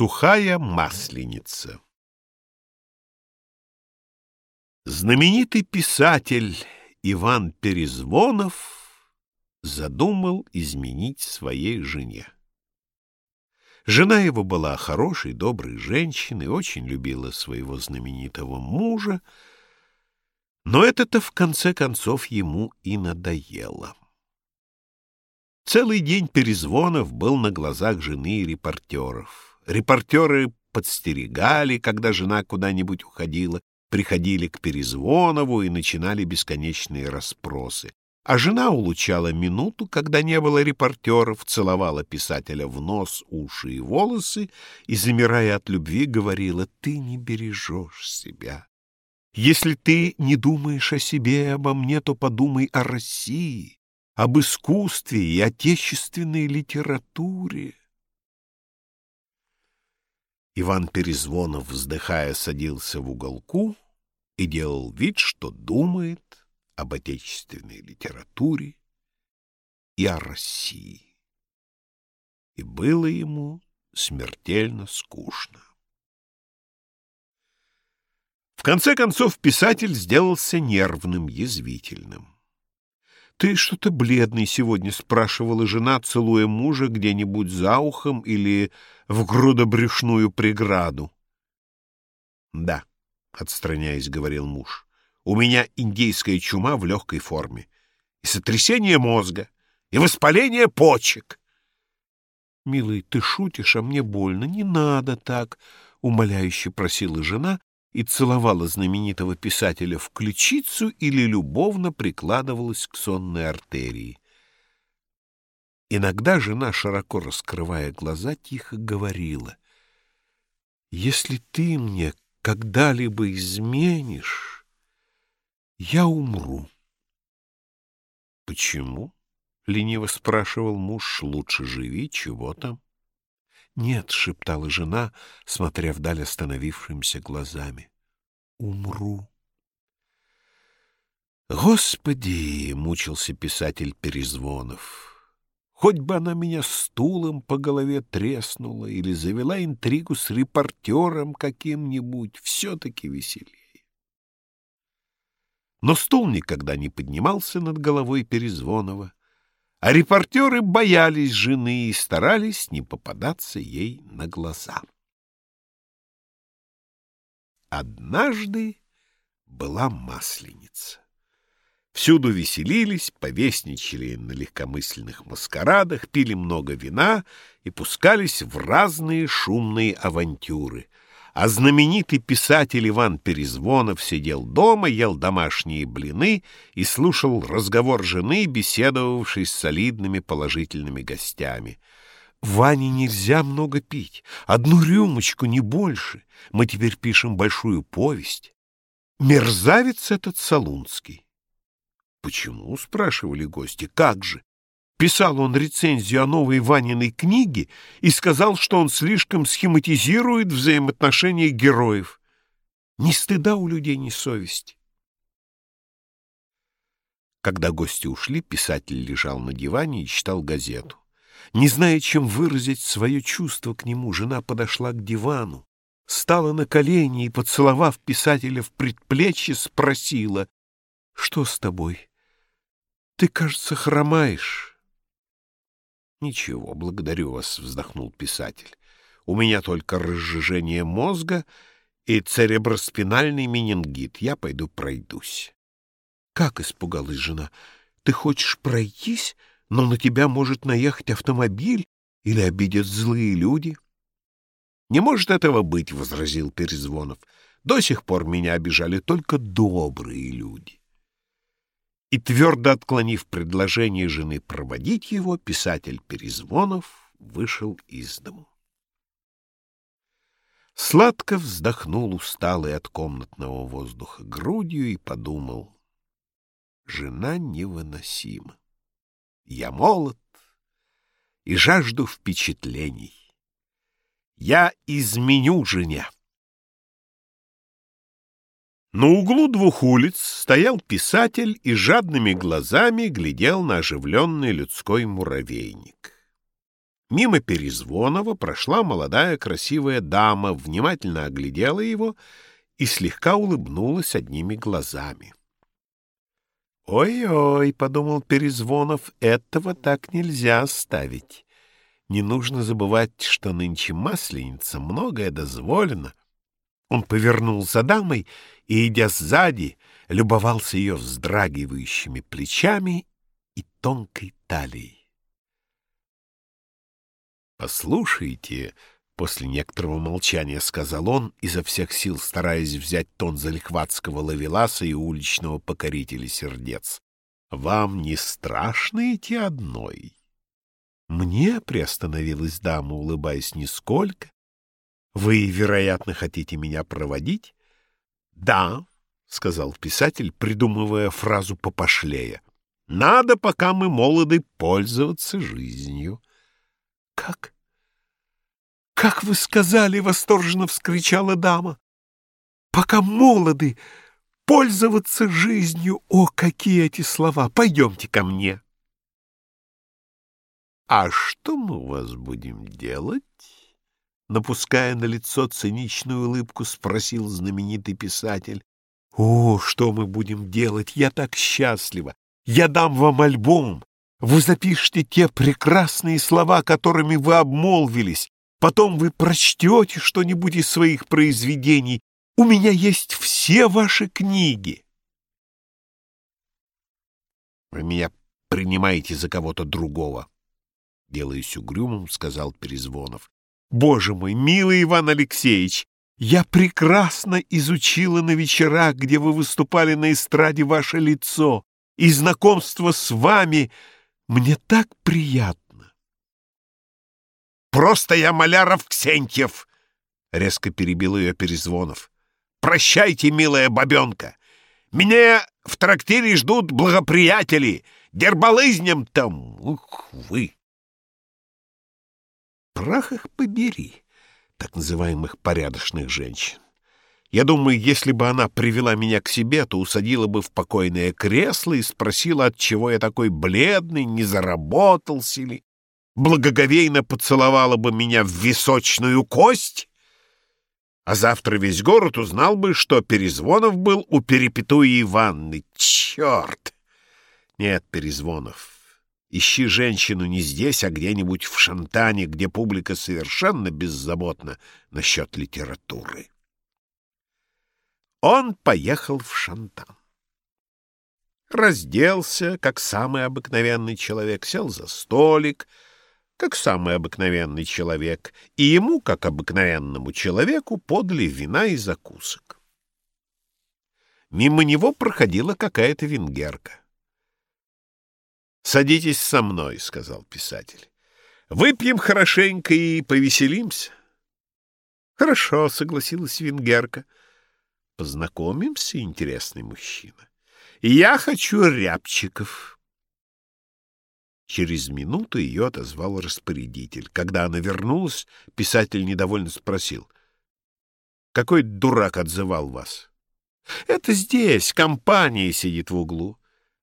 Сухая масленица Знаменитый писатель Иван Перезвонов задумал изменить своей жене. Жена его была хорошей, доброй женщиной, очень любила своего знаменитого мужа, но это-то в конце концов ему и надоело. Целый день перезвонов был на глазах жены и репортеров. Репортеры подстерегали, когда жена куда-нибудь уходила, приходили к Перезвонову и начинали бесконечные расспросы. А жена улучала минуту, когда не было репортеров, целовала писателя в нос, уши и волосы и, замирая от любви, говорила, «Ты не бережешь себя. Если ты не думаешь о себе и обо мне, то подумай о России, об искусстве и отечественной литературе». Иван Перезвонов, вздыхая, садился в уголку и делал вид, что думает об отечественной литературе и о России. И было ему смертельно скучно. В конце концов писатель сделался нервным, язвительным. «Ты что-то бледный сегодня», — спрашивала жена, целуя мужа где-нибудь за ухом или в грудобрюшную преграду. «Да», — отстраняясь, говорил муж, — «у меня индейская чума в легкой форме, и сотрясение мозга, и воспаление почек». «Милый, ты шутишь, а мне больно, не надо так», — умоляюще просила жена, и целовала знаменитого писателя в ключицу или любовно прикладывалась к сонной артерии. Иногда жена, широко раскрывая глаза, тихо говорила, «Если ты мне когда-либо изменишь, я умру». «Почему?» — лениво спрашивал муж, «лучше живи, чего там?» «Нет», — шептала жена, смотря вдаль остановившимися глазами. «Умру». «Господи!» — мучился писатель Перезвонов. «Хоть бы она меня стулом по голове треснула или завела интригу с репортером каким-нибудь, все-таки веселее». Но стул никогда не поднимался над головой Перезвонова а репортеры боялись жены и старались не попадаться ей на глаза. Однажды была масленица. Всюду веселились, повесничали на легкомысленных маскарадах, пили много вина и пускались в разные шумные авантюры — а знаменитый писатель Иван Перезвонов сидел дома, ел домашние блины и слушал разговор жены, беседовавшей с солидными положительными гостями. «Ване нельзя много пить, одну рюмочку, не больше. Мы теперь пишем большую повесть. Мерзавец этот Солунский». «Почему?» — спрашивали гости. «Как же? Писал он рецензию о новой Ваниной книге и сказал, что он слишком схематизирует взаимоотношения героев. Ни стыда у людей, ни совести. Когда гости ушли, писатель лежал на диване и читал газету. Не зная, чем выразить свое чувство к нему, жена подошла к дивану, стала на колени и, поцеловав писателя в предплечье, спросила, «Что с тобой? Ты, кажется, хромаешь». «Ничего, благодарю вас», — вздохнул писатель. «У меня только разжижение мозга и цереброспинальный менингит. Я пойду пройдусь». «Как?» — испугалась жена. «Ты хочешь пройтись, но на тебя может наехать автомобиль или обидят злые люди?» «Не может этого быть», — возразил Перезвонов. «До сих пор меня обижали только добрые люди» и, твердо отклонив предложение жены проводить его, писатель Перезвонов вышел из дому. Сладко вздохнул усталый от комнатного воздуха грудью и подумал, жена невыносима. Я молод и жажду впечатлений. Я изменю жене. На углу двух улиц стоял писатель и жадными глазами глядел на оживленный людской муравейник. Мимо Перезвонова прошла молодая красивая дама, внимательно оглядела его и слегка улыбнулась одними глазами. «Ой-ой», — подумал Перезвонов, — «этого так нельзя оставить. Не нужно забывать, что нынче масленица, многое дозволено». Он повернулся дамой и, идя сзади, любовался ее вздрагивающими плечами и тонкой талией. «Послушайте», — после некоторого молчания сказал он, изо всех сил стараясь взять тон залихватского лавеласа и уличного покорителя сердец, «вам не страшно идти одной?» «Мне?» — приостановилась дама, улыбаясь нисколько. «Вы, вероятно, хотите меня проводить?» «Да», — сказал писатель, придумывая фразу попошлее. «Надо, пока мы молоды, пользоваться жизнью». «Как? Как вы сказали!» — восторженно вскричала дама. «Пока молоды, пользоваться жизнью! О, какие эти слова! Пойдемте ко мне!» «А что мы у вас будем делать?» Напуская на лицо циничную улыбку, спросил знаменитый писатель. «О, что мы будем делать! Я так счастлива! Я дам вам альбом! Вы запишете те прекрасные слова, которыми вы обмолвились. Потом вы прочтете что-нибудь из своих произведений. У меня есть все ваши книги. Вы меня принимаете за кого-то другого. Делаясь угрюмым, сказал Перезвонов. Боже мой, милый Иван Алексеевич, я прекрасно изучила на вечерах, где вы выступали на эстраде, ваше лицо, и знакомство с вами — мне так приятно. Просто я Маляров Ксентьев, резко перебил ее Перезвонов. Прощайте, милая бабенка. Меня в трактире ждут благоприятели. Дербалызнем там, ух вы. Прах их побери, так называемых порядочных женщин. Я думаю, если бы она привела меня к себе, то усадила бы в покойное кресло и спросила, от чего я такой бледный, не заработался ли, благоговейно поцеловала бы меня в височную кость, а завтра весь город узнал бы, что Перезвонов был у Перепетуи Ивановны. Черт! Нет, Перезвонов, ищи женщину не здесь, а где-нибудь в Шантане, где публика совершенно беззаботна насчет литературы он поехал в Шантан. Разделся, как самый обыкновенный человек, сел за столик, как самый обыкновенный человек, и ему, как обыкновенному человеку, подали вина и закусок. Мимо него проходила какая-то венгерка. «Садитесь со мной», — сказал писатель. «Выпьем хорошенько и повеселимся». «Хорошо», — согласилась венгерка. Познакомимся, интересный мужчина. Я хочу рябчиков. Через минуту ее отозвал распорядитель. Когда она вернулась, писатель недовольно спросил. — Какой дурак отзывал вас? — Это здесь, компания сидит в углу.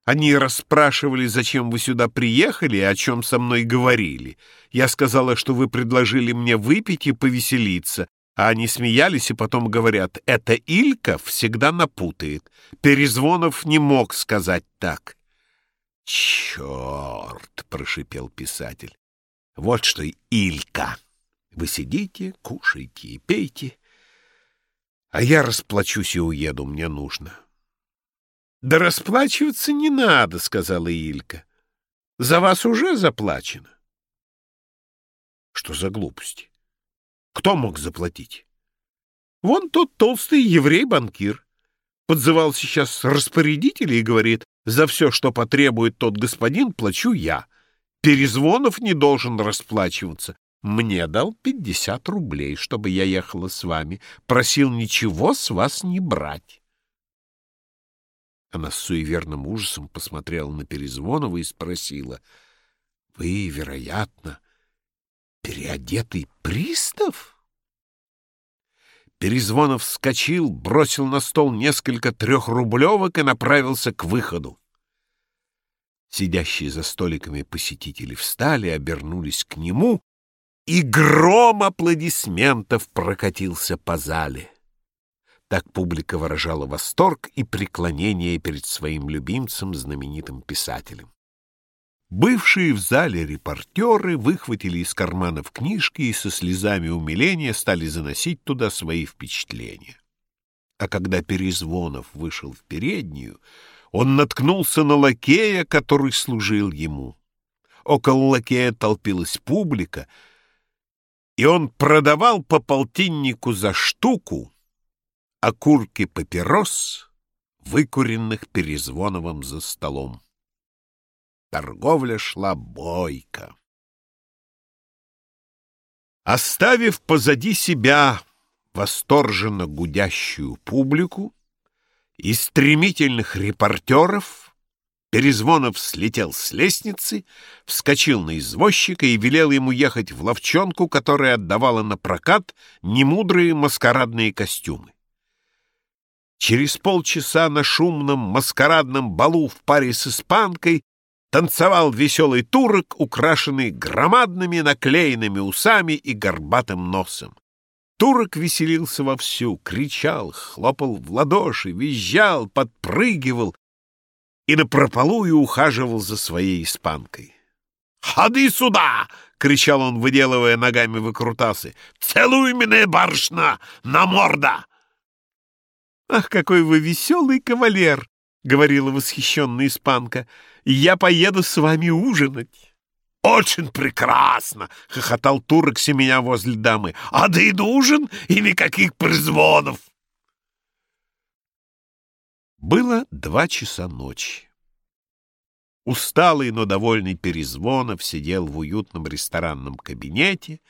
Они расспрашивали, зачем вы сюда приехали и о чем со мной говорили. Я сказала, что вы предложили мне выпить и повеселиться, а они смеялись и потом говорят, это Илька всегда напутает. Перезвонов не мог сказать так. «Черт!» — прошипел писатель. «Вот что Илька! Вы сидите, кушаете и пейте, а я расплачусь и уеду, мне нужно». «Да расплачиваться не надо», — сказала Илька. «За вас уже заплачено». «Что за глупости? Кто мог заплатить? Вон тот толстый еврей-банкир. Подзывал сейчас распорядителя и говорит, за все, что потребует тот господин, плачу я. Перезвонов не должен расплачиваться. Мне дал пятьдесят рублей, чтобы я ехала с вами. Просил ничего с вас не брать. Она с суеверным ужасом посмотрела на Перезвонова и спросила, — Вы, вероятно, переодетый пристав? Перезвонов вскочил, бросил на стол несколько трехрублевок и направился к выходу. Сидящие за столиками посетители встали, обернулись к нему и гром аплодисментов прокатился по зале. Так публика выражала восторг и преклонение перед своим любимцем, знаменитым писателем. Бывшие в зале репортеры выхватили из карманов книжки и со слезами умиления стали заносить туда свои впечатления. А когда Перезвонов вышел в переднюю, он наткнулся на лакея, который служил ему. Около лакея толпилась публика, и он продавал по полтиннику за штуку окурки папирос, выкуренных Перезвоновым за столом. Торговля шла бойко. Оставив позади себя восторженно гудящую публику и стремительных репортеров, Перезвонов слетел с лестницы, вскочил на извозчика и велел ему ехать в ловчонку, которая отдавала на прокат немудрые маскарадные костюмы. Через полчаса на шумном маскарадном балу в паре с испанкой танцевал веселый турок, украшенный громадными наклеенными усами и горбатым носом. Турок веселился вовсю, кричал, хлопал в ладоши, визжал, подпрыгивал и напропалую ухаживал за своей испанкой. «Ходи сюда!» — кричал он, выделывая ногами выкрутасы. «Целуй меня, барышна, на морда!» «Ах, какой вы веселый кавалер!» — говорила восхищенная испанка. «Я поеду с вами ужинать». «Очень прекрасно!» — хохотал турок, семеня возле дамы. «А да и ужин, и никаких призвонов!» Было два часа ночи. Усталый, но довольный Перезвонов сидел в уютном ресторанном кабинете,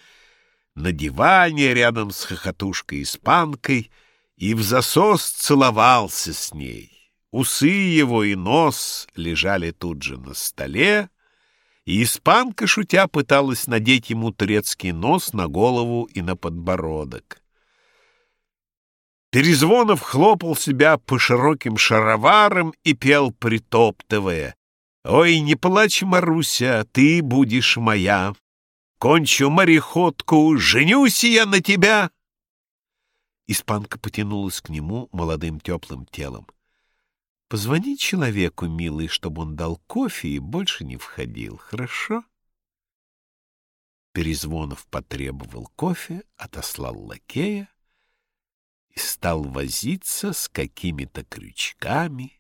на диване рядом с хохотушкой-испанкой — и в засос целовался с ней. Усы его и нос лежали тут же на столе, и испанка, шутя, пыталась надеть ему турецкий нос на голову и на подбородок. Перезвонов хлопал себя по широким шароварам и пел, притоптывая. «Ой, не плачь, Маруся, ты будешь моя. Кончу мореходку, женюсь я на тебя». Испанка потянулась к нему молодым теплым телом. «Позвони человеку, милый, чтобы он дал кофе и больше не входил, хорошо?» Перезвонов потребовал кофе, отослал лакея и стал возиться с какими-то крючками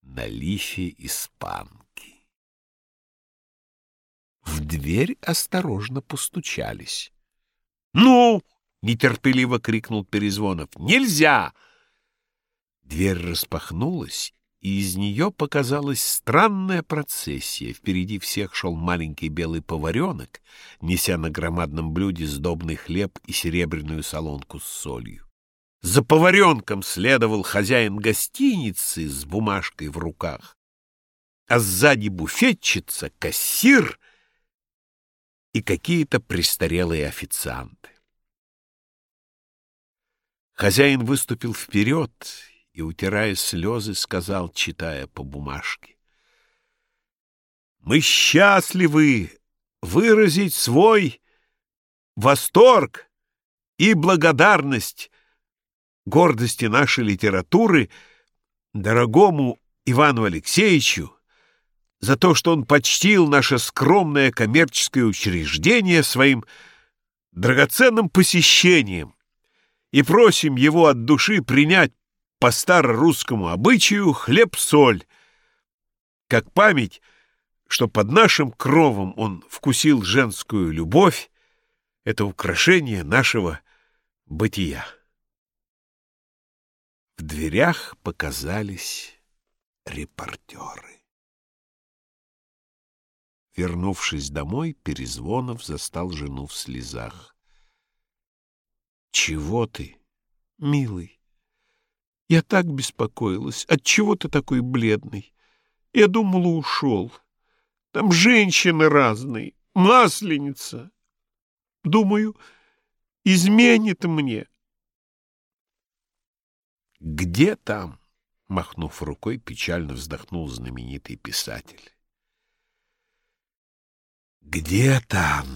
на лифе испанки. В дверь осторожно постучались. «Ну!» Нетерпеливо крикнул Перезвонов. «Нельзя!» Дверь распахнулась, и из нее показалась странная процессия. Впереди всех шел маленький белый поваренок, неся на громадном блюде сдобный хлеб и серебряную солонку с солью. За поваренком следовал хозяин гостиницы с бумажкой в руках, а сзади буфетчица, кассир и какие-то престарелые официанты. Хозяин выступил вперед и, утирая слезы, сказал, читая по бумажке. «Мы счастливы выразить свой восторг и благодарность гордости нашей литературы дорогому Ивану Алексеевичу за то, что он почтил наше скромное коммерческое учреждение своим драгоценным посещением и просим его от души принять по старорусскому обычаю хлеб-соль, как память, что под нашим кровом он вкусил женскую любовь, это украшение нашего бытия. В дверях показались репортеры. Вернувшись домой, Перезвонов застал жену в слезах. Чего ты, милый? Я так беспокоилась. Отчего ты такой бледный? Я думала, ушел. Там женщины разные, масленица. Думаю, изменит мне. Где там? Махнув рукой, печально вздохнул знаменитый писатель. Где там?